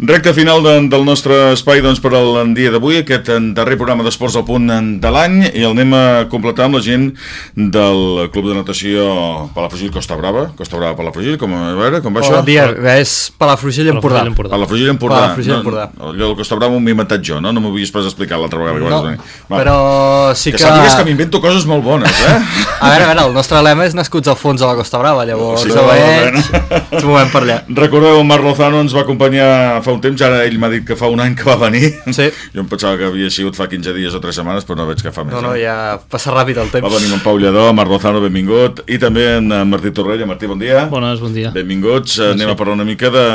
Recte final de, del nostre espai doncs, per al dia d'avui, aquest darrer programa d'esports al punt de l'any, i el anem a completar amb la gent del Club de Natació Palafrugell Costa Brava. Costa Brava Palafrugell, com, a veure, com va Bon això? dia, és Palafrugell Empordà. Palafrugell, Empordà. Palafrugell Empordà. Palafrugell, Empordà. No, allò del Costa Brava m'ho he inventat jo, no? No m'ho havies pas explicat l'altra vegada. que No. Va, però sí que, que... sàpigues que m'invento coses molt bones, eh? A veure, a veure, el nostre lema és nascuts al fons de la Costa Brava, llavors Sí, sí, no, veig, ens movem per allà. Recordeu, Marc Lozano ens va acompanyar fa un temps, ara ell m'ha dit que fa un any que va venir. Sí. Jo em pensava que havia sigut fa 15 dies o 3 setmanes, però no veig que fa més. No, no, eh? ja passa ràpid el temps. Va venir en Pau Lledó, Marc Lozano, benvingut, i també en Martí Torrella. Martí, bon dia. Bones, bon dia. Benvinguts, eh, anem a parlar una mica de,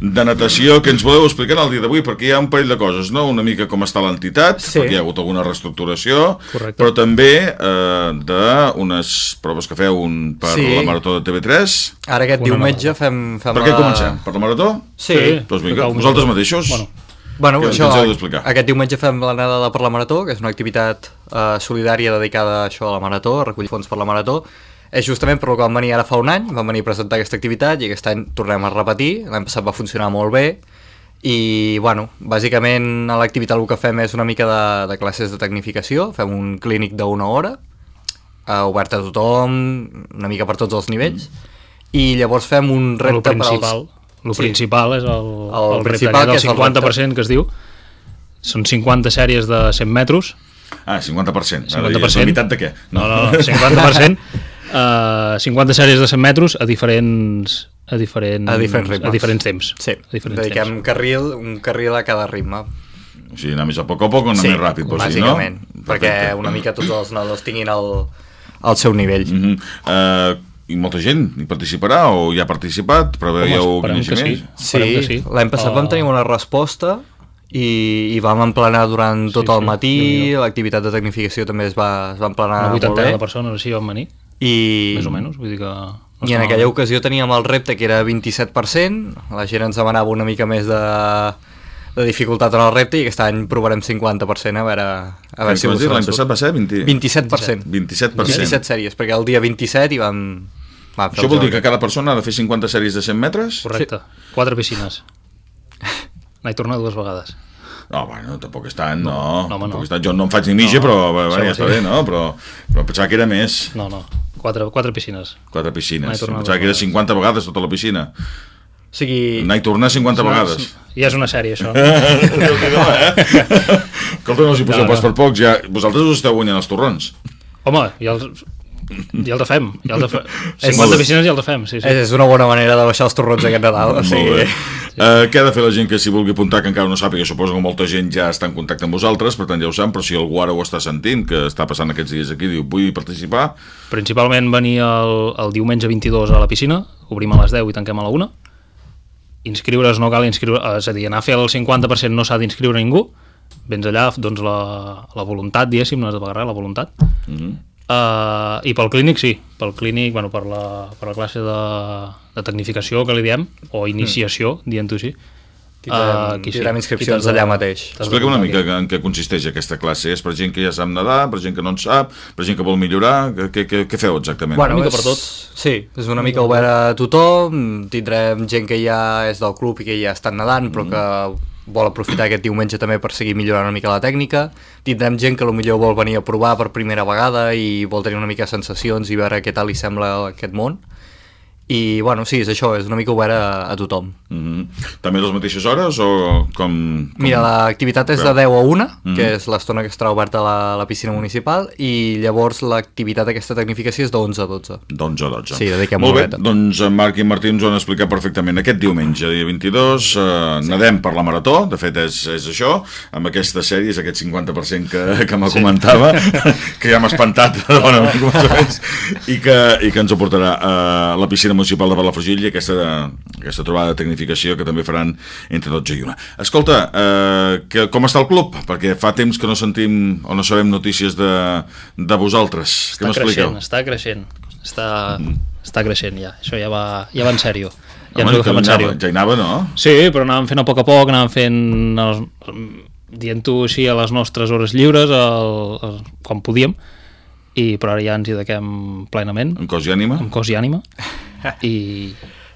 de natació, que ens voleu explicar el dia d'avui, perquè hi ha un parell de coses, no? Una mica com està l'entitat, Sí. perquè hi ha hagut alguna reestructuració, Correcte. però també eh, d'unes proves que feu un per Sí. la Marató de TV3. Ara aquest Una diumenge fem, fem Per què la... comencem? Per la Marató? Sí. Doncs vinga. Vosaltres mateixos? Bueno, Bueno, això, aquest diumenge fem la nedada per la Marató, que és una activitat eh, solidària dedicada a això a la Marató, a recollir fons per la Marató. És justament per el que vam venir ara fa un any, vam venir a presentar aquesta activitat i aquest any tornem a repetir. L'any passat va funcionar molt bé i, bueno, bàsicament a l'activitat el que fem és una mica de, de classes de tecnificació, fem un clínic d'una hora, eh, obert a tothom, una mica per tots els nivells, i llavors fem un el repte per principal, als... el Sí. principal és el, El el, principal, repte que aquest, és el el 50% que es diu. Són 50 sèries de 100 metres. Ah, 50%. 50%. La meitat de què? No, no, no 50%. Uh, 50 sèries de 100 metres a diferents a diferents, A diferents ritmes. a diferents temps. Sí, a diferents dediquem temps. carril, un carril a cada ritme. O sigui, anar més a poc a poc o anar sí, més ràpid, vols dir, no? bàsicament, perquè Perfecte. una mica tots els nedadors tinguin el, el seu nivell. Mm -hmm. uh, I molta gent hi participarà o hi ha participat? Preveieu Home, que és sí. que sí. l'any passat Uh, vam tenir una resposta i, i vam emplenar durant tot Sí, el sí, matí, Déu-n'hi-do. l'activitat de tecnificació també es va, es va emplenar Una molt bé. de persones així van venir, I, més o menys. Vull dir que... no I en aquella ocasió teníem el repte que era 27%, la gent ens demanava una mica més de, de dificultat en el repte i aquest any provarem 50% a veure, a veure si Què vas dir? L'any passat va ser 20... 27%. 27%. 27 sèries, perquè el dia 27 hi vam... fer Això vol dir que cada persona ha de fer 50 sèries de 100 metres? Correcte. Quatre piscines. N'he tornat dues vegades. No, bueno, tampoc és tant, no. no, home, tampoc no. és tant. Jo no em faig ni mitja, No, però bueno, això ja sí. està bé, no? Però, però pensava que era més. No, no. Quatre, quatre piscines. Quatre piscines. tornar Pensava que era dues 50 vegades tota la piscina. O sigui, Anar i tornar 50 vegades. Ja és una sèrie, això. Déu-n'hi-do, eh? Escolta, no us hi poseu No, no. pas per pocs. Ja, vosaltres us esteu guanyant els torrons. Home, ja els, ja els fem. Ja els fem. És 50 molt- piscines ja els fem, sí, sí. és, és una bona manera de baixar els torrons aquest Nadal. O Molt sigui, bé. Uh, què ha de fer la gent que s'hi vulgui apuntar, que encara no sàpiga? Suposo que molta gent ja està en contacte amb vosaltres, per tant ja ho sap, però si algú ara ho està sentint, que està passant aquests dies aquí, diu, vull participar, Principalment venir el, el diumenge 22 a la piscina, obrim a les 10 i tanquem a la 1. Inscriure's no cal inscriure, és a dir, anar a fer el 50% no s'ha d'inscriure ningú, vens allà, doncs la, la voluntat, diguéssim, no has de pagar res, la voluntat. Mm -hmm. Uh, I pel clínic sí, pel clínic, bueno, per, la, per la classe de, de tecnificació que li diem, o iniciació, dient-ho així. Tindrem, Ah, aquí sí. inscripcions allà mateix. Explica una mica en què consisteix aquesta classe. És per gent que ja sap nedar, per gent que no en sap, per gent que vol millorar? Què, què, què feu exactament? Una mica per és- tot. Sí, és una mica obert a tothom, tindrem gent que ja és del club i que ja estan nedant, però que vol aprofitar aquest diumenge també per seguir millorant una mica la tècnica, tindrem gent que potser vol venir a provar per primera vegada i vol tenir una mica sensacions i veure què tal li sembla aquest món, i bueno, sí, és això, és una mica obert a, a tothom. Mm -hmm. També a les mateixes hores o com... com... Mira, l'activitat és de Veu. 10 a 1, Mhm. que és l'estona que estarà oberta a la, la piscina municipal, i llavors l'activitat aquesta tecnificació és de 11 a 12. Doncs a 12. Sí, dediquem Molt bé, horeta. doncs en Marc i Martí ens ho han explicat perfectament. Aquest diumenge, dia 22, eh, sí. nedem per la Marató, de fet és, és això, amb aquesta sèrie, és aquest 50% que, que me sí. comentava, que ja m'ha espantat començaments, i que, i que ens ho portarà a la piscina municipal de Palafrugell i aquesta, aquesta trobada de tecnificació que també faran entre 12 i 1. Escolta, eh, que, com està el club? Perquè fa temps que no sentim o no sabem notícies de, de vosaltres. Què Està m'expliqueu? creixent, està creixent. Està, està creixent ja, això ja va, ja va en sèrio. Ja Home, que sèrio. ja hi anava, no? Sí, però anàvem fent a poc a poc, anàvem fent, els, dient-ho així, a les nostres hores lliures, el, el, quan podíem, i, però ara ja ens hi dediquem plenament, Amb cos i ànima? amb cos i ànima, i,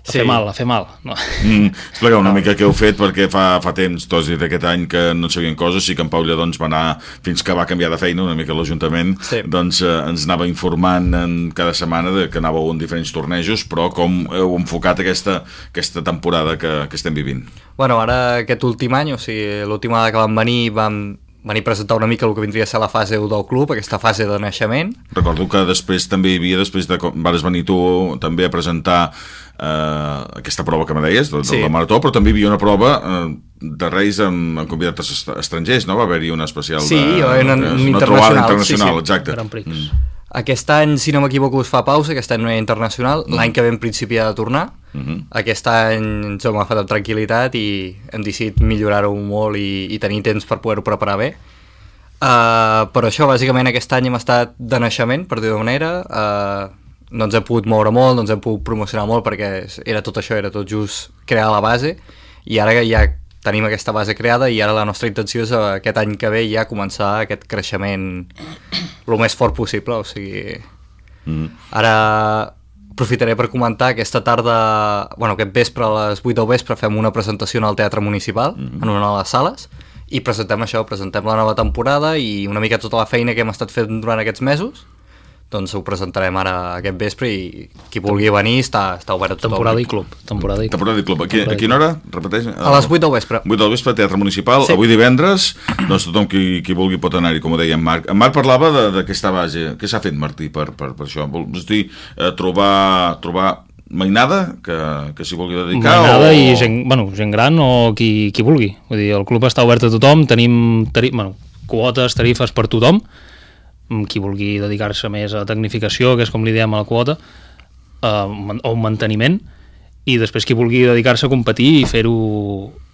a Sí. fer mal, a fer mal. No. Mm, explica una mica què heu fet, perquè fa, fa temps, has dit aquest any que no sabien coses, sí que en Pau Lledó doncs, va anar, fins que va canviar de feina una mica l'Ajuntament, Sí. doncs eh, ens anava informant en cada setmana de que anàveu en diferents tornejos, però com heu enfocat aquesta, aquesta temporada que, que estem vivint? Bueno, ara aquest últim any, o sigui, l'última vegada que vam venir, vam venir a presentar una mica el que vindria a ser la fase 1 del club, aquesta fase de naixement. Recordo que després també hi havia, després de com vas venir tu també a presentar eh, aquesta prova que me deies, de, de Sí. la marató, però també hi havia una prova eh, de Reis amb, amb convidats est- estrangers, no? Va haver-hi una especial... Sí, de, hi va haver un- de- un una trobada internacional, internacional, sí, sí. exacte. Grand Prix. Mm. Aquest any, si no m'equivoco, es fa pausa, aquest any no hi ha internacional, l'any que ve en principi ha de tornar. Mhm. Aquest any ens ho hem agafat amb tranquil·litat i hem decidit millorar-ho molt i, i tenir temps per poder-ho preparar bé. Uh, però això, bàsicament, aquest any hem estat de naixement, per dir-ho manera. Uh, no ens hem pogut moure molt, no ens hem pogut promocionar molt perquè era tot això, era tot just crear la base i ara ja tenim aquesta base creada i ara la nostra intenció és eh, aquest any que ve ja començar aquest creixement el més fort possible, o sigui... Mm. Ara aprofitaré per comentar aquesta tarda, bueno, aquest vespre a les 8 del vespre fem una presentació en el Teatre Municipal, mm -hmm. en una de les sales, i presentem això, presentem la nova temporada i una mica tota la feina que hem estat fent durant aquests mesos, doncs ho presentarem ara aquest vespre i qui vulgui venir està, està obert a tothom. Temporada i club. Temporada i club. Temporada i club. A, qui, a quina hora? Repeteix. A les 8 del vespre. 8 del vespre, Teatre Municipal, Sí. avui divendres, doncs tothom qui, qui vulgui pot anar-hi, com ho deia en Marc. En Marc parlava de- d'aquesta base. Què s'ha fet, Martí, per, per, per això? Vols dir, eh, trobar, trobar mainada que, que s'hi vulgui dedicar? Mainada o... i gent, bueno, gent gran o qui, qui vulgui. Vull dir, el club està obert a tothom, tenim tari, bueno, quotes, tarifes per tothom, qui vulgui dedicar-se més a tecnificació, que és com li diem a la quota, eh, o un manteniment, i després qui vulgui dedicar-se a competir i fer-ho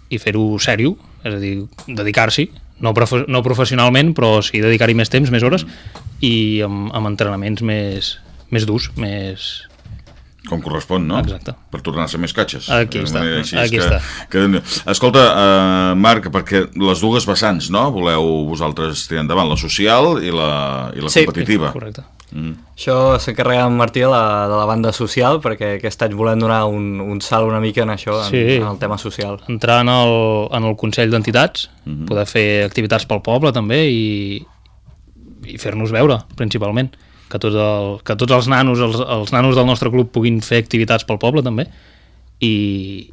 i fer-ho sèrio, és a dir, dedicar-s'hi, no, profe no professionalment, però sí dedicar-hi més temps, més hores, i amb, amb entrenaments més, més durs, més, Com correspon, no? Exacte. Per tornar-se més catxes. Aquí està, manera és aquí que, està. Que, escolta, uh, Marc, perquè les dues vessants, no? Voleu vosaltres tirar endavant, la social i la, i la Sí. competitiva. correcte. Mm. Això s'encarrega en Martí de la, de la banda social perquè aquest any volem donar un, un salt una mica en això, en, Sí. en el tema social. entrar en el, en el Consell d'Entitats, Mhm. poder fer activitats pel poble també i, i fer-nos veure, principalment. Que tots, el, que tots els nanos, els, els nanos del nostre club puguin fer activitats pel poble també i,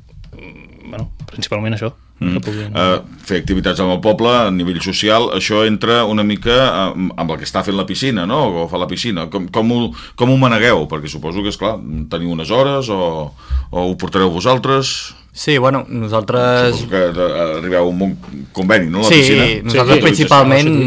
bueno, principalment això. Mm. Que puguin... Uh, fer activitats amb el poble a nivell social, això entra una mica amb, amb el que està fent la piscina, no? O fa la piscina. Com, com, ho, com ho manegueu? Perquè suposo que, és clar teniu unes hores o, o ho portareu vosaltres... Sí, bueno, nosaltres... Suposo que de, arribeu a un bon conveni, no? La sí, piscina. nosaltres Sí, principalment sí,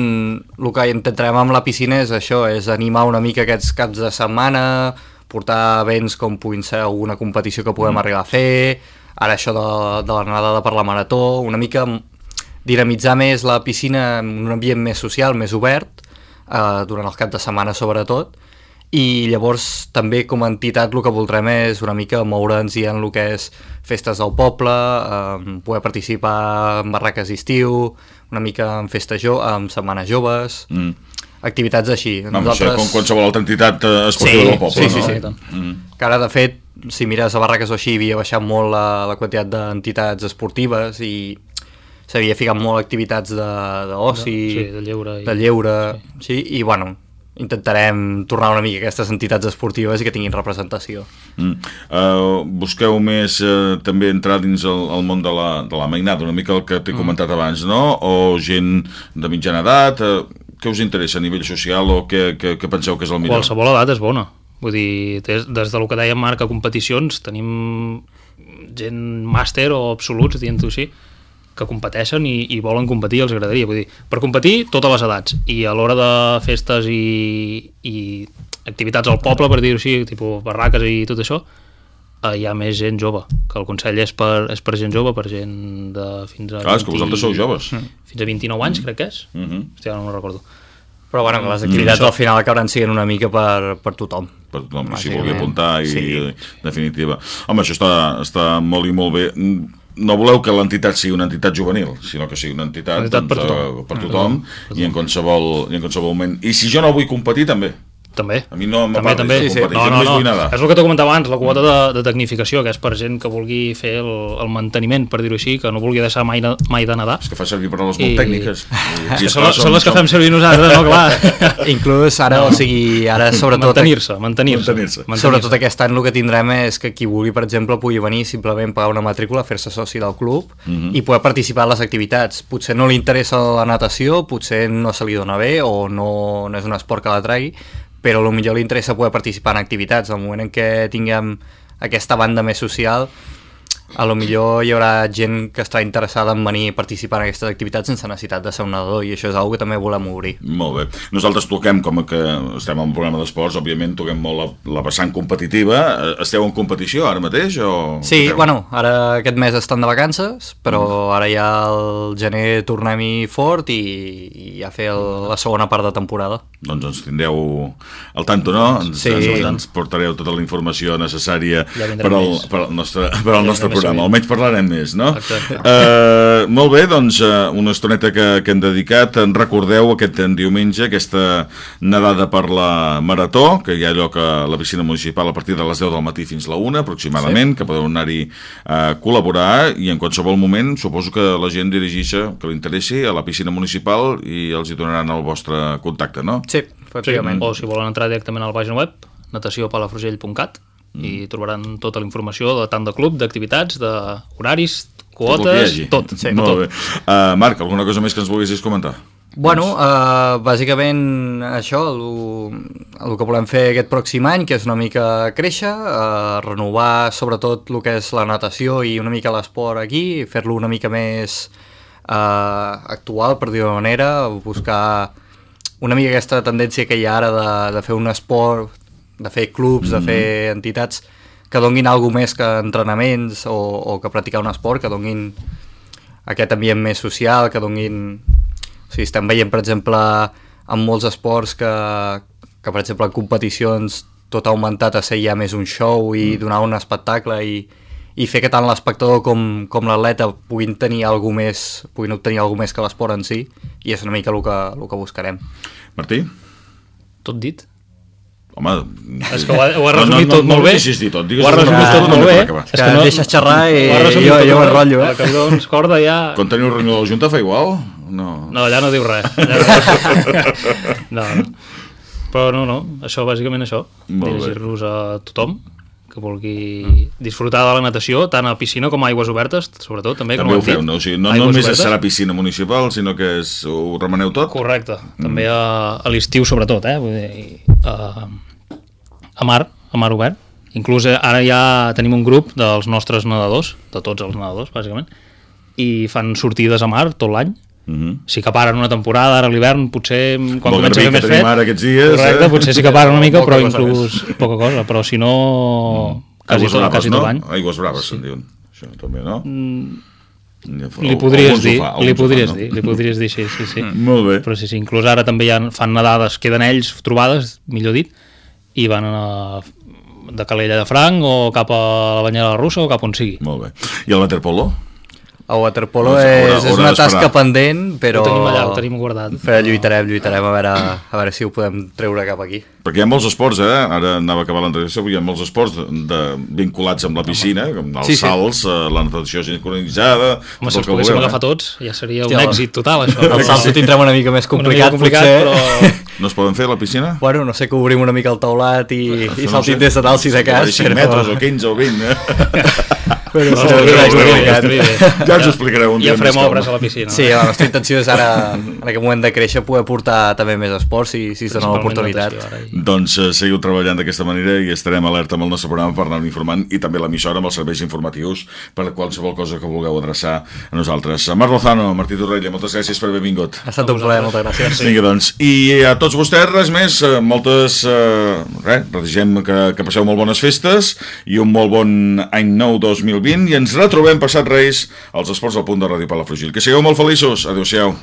el que intentarem amb la piscina és això, és animar una mica aquests caps de setmana, portar events com puguin ser alguna competició que puguem mm. arribar a fer, ara això de, de la nedada per la marató, una mica dinamitzar més la piscina en un ambient més social, més obert, eh, durant el cap de setmana sobretot, i llavors també com a entitat el que voldrem és una mica moure'ns i en el que és festes del poble, eh, poder participar en barraques d'estiu, una mica en festes jo en setmanes joves, Mm. activitats així. No, Nosaltres... això com qualsevol altra entitat eh, esportiva Sí, del poble, sí, sí, no? sí. Mm. Que ara, de fet, si mires a barraques o així, havia baixat molt la, la quantitat d'entitats esportives i s'havia ficat molt activitats de- d'oci, Sí, de lleure. I... de lleure, sí. i bueno, intentarem tornar una mica a aquestes entitats esportives i que tinguin representació. Mm. Uh, busqueu més uh, també entrar dins el, el món de la, de la mainada, una mica el que t'he comentat abans, no? O gent de mitjana edat, uh, què us interessa a nivell social o què, què, què penseu que és el millor? Qualsevol edat és bona. Vull dir, des, des del que dèiem Marc a competicions, tenim gent màster o absoluts, dient-ho així, que competeixen i, i volen competir, els agradaria. Vull dir, per competir, totes les edats. I a l'hora de festes i, i activitats al poble, per dir-ho així, tipus barraques i tot això, eh, hi ha més gent jove, que el Consell és per, és per gent jove, per gent de fins a... Clar, és que vosaltres sou joves. Fins a 29 anys, crec que és. Mm -hmm. Hòstia, no me'n recordo. Però bueno, les activitats al final acabaran sent una mica per, per tothom. per tothom s'hi Bàsicament, vulgui apuntar i, sí. definitiva. Home, això està, està molt i molt bé. No voleu que l'entitat sigui una entitat juvenil, sinó que sigui una entitat, entitat per doncs, tothom. eh, per tothom i en qualsevol, i en qualsevol moment. I si jo no vull competir, també. També. A mi no també, també. de competir, No, no, no. És el que t'ho comentava abans, la quota de, de tecnificació, que és per gent que vulgui fer el, el manteniment, per dir-ho així, que no vulgui deixar mai, mai de nedar. És que fa servir paraules molt I- tècniques. És que són, són les que fem servir nosaltres, no? Clar. Inclús ara, no. o sigui, ara sobretot... Mantenir-se, mantenir-se. Mantenir-se. Sobretot aquest any el que tindrem és que qui vulgui, per exemple, pugui venir simplement pagar una matrícula, fer-se soci del club Mhm. i poder participar en les activitats. Potser no li interessa la natació, potser no se li dona bé o no, no és un esport que la tregui, però potser li interessa poder participar en activitats. Al moment en què tinguem aquesta banda més social, a lo millor hi haurà gent que estarà interessada en venir a participar en aquestes activitats sense necessitat de ser un nedador i això és una que també volem obrir. Molt bé. Nosaltres toquem, com que estem en un programa d'esports, òbviament toquem molt la, la vessant competitiva. Eh, Esteu en competició ara mateix? O Sí, esteu? bueno, ara aquest mes estan de vacances, però ara ja al gener tornem-hi fort i, i ja fer el, la segona part de temporada. Doncs ens tindreu al tanto, no? Ens, Sí. ens, ens portareu tota la informació necessària Ja per al, per al nostre, per al Ja nostre més programa. Almenys parlarem més, no? Uh, molt bé, doncs uh, una estoneta que, que hem dedicat. En recordeu aquest diumenge, aquesta nedada per la Marató, que hi ha lloc a la piscina municipal a partir de les 10 del matí fins la 1 aproximadament, sí. que podeu anar-hi a col·laborar i en qualsevol moment suposo que la gent dirigeix que li interessi a la piscina municipal i els hi donaran el vostre contacte, no? Sí, Sí, efectivament. o si volen entrar directament a la pàgina web, natatiopalafrugell.cat, i trobaran tota la informació de tant de club, d'activitats, d'horaris, Tot quotes, hagi. tot. Sí, Molt tot. bé. Uh, Marc, alguna cosa més que ens volguessis comentar? Bueno, uh, bàsicament això, el, el que volem fer aquest pròxim any, que és una mica créixer, uh, renovar sobretot el que és la natació i una mica l'esport aquí, fer-lo una mica més uh, actual, per dir-ho manera, buscar una mica aquesta tendència que hi ha ara de, de fer un esport, de fer clubs, de fer entitats que donguin alguna més que entrenaments o, o que practicar un esport, que donguin aquest ambient més social, que donguin... O sigui, estem veient, per exemple, en molts esports que, que per exemple, en competicions tot ha augmentat a ser ja més un show i mm. donar un espectacle i, i fer que tant l'espectador com, com l'atleta puguin tenir alguna més, puguin obtenir alguna més que l'esport en si i és una mica el que, el que buscarem. Martí? Tot dit. Home... És que ho ha, ho resumit tot no, molt no, bé. No, no, tot, digues ho ha resumit tot molt bé. És que deixes xerrar i ho jo, tot jo molt el bé. rotllo, eh? El que doncs corda ja... Quan teniu reunió de la Junta fa igual? No. No, allà no diu res. No. no, no. Però no, no, això, bàsicament això. Dirigir-nos a tothom que vulgui disfrutar de la natació, tant a piscina com a aigües obertes, sobretot, també, També com ho feu, no? O sigui, no Aigües només obertes. serà piscina municipal, sinó que és, ho remeneu tot? Correcte, també a, a l'estiu sobretot, eh? Vull dir, a, a mar, a mar obert. Inclús eh, ara ja tenim un grup dels nostres nedadors, de tots els nedadors, bàsicament, i fan sortides a mar tot l'any. Uh -huh. Sí que paren una temporada, ara a l'hivern, potser quan el comença a fer més fred... ara aquests dies, Correcte, eh? potser sí que paren una mica, Poca però inclús poca cosa, però si no... Quasi Aigües tot, braves, quasi no? tot l'any. Aigües braves, se'n diuen. Això també, no? Li podries dir, fa, li podries fan, no? dir, li podries dir, sí, sí, sí. Molt bé. Però sí, sí, inclús ara també ja fan nedades, queden ells trobades, millor dit, i van a, de Calella de Franc o cap a la Banyera Russa o cap on sigui. Molt bé. I el waterpolo? El waterpolo Haurà- és, és una tasca pendent, però... Ho tenim allà, ho tenim guardat. Però lluitarem, lluitarem a veure, a veure si ho podem treure cap aquí. Perquè hi ha molts esports, eh? Ara anava a acabar l'entrevista, hi ha molts esports de, de, vinculats amb la piscina, com els Sí, sí. salts, eh, la natació sincronitzada... Home, si el els que poguéssim vulgueu, agafar eh? tots, ja seria un Hòstia, èxit total, això. El salt ho tindrem una mica més complicat, una mica complicat, potser. però... No es poden fer a la piscina? Bueno, no sé que obrim una mica el taulat i, i No saltim sé, des de dalt si de cas, 5 metres o 15 o 20, eh? però No, estaria bé. Ja ens ho explicareu un dia Ja farem obres a la piscina. Sí, la nostra intenció és ara, en aquest moment de créixer, poder portar també més esports si, si es dona l'oportunitat. Doncs eh, seguiu treballant d'aquesta manera i estarem alerta amb el nostre programa per anar informant i també l'emissora amb els serveis informatius per a qualsevol cosa que vulgueu adreçar a nosaltres. Marc Lozano, Martí Torrella, moltes gràcies per haver vingut. Ha estat un plaer, moltes gràcies. Vinga, doncs. I a tots vostès, res més, eh, moltes... Eh, res, desitgem que, que passeu molt bones festes i un molt bon any nou 2020 i ens retrobem passat Reis als Esports al Punt de Ràdio Palafrugell. Que sigueu molt feliços. Adéu-siau.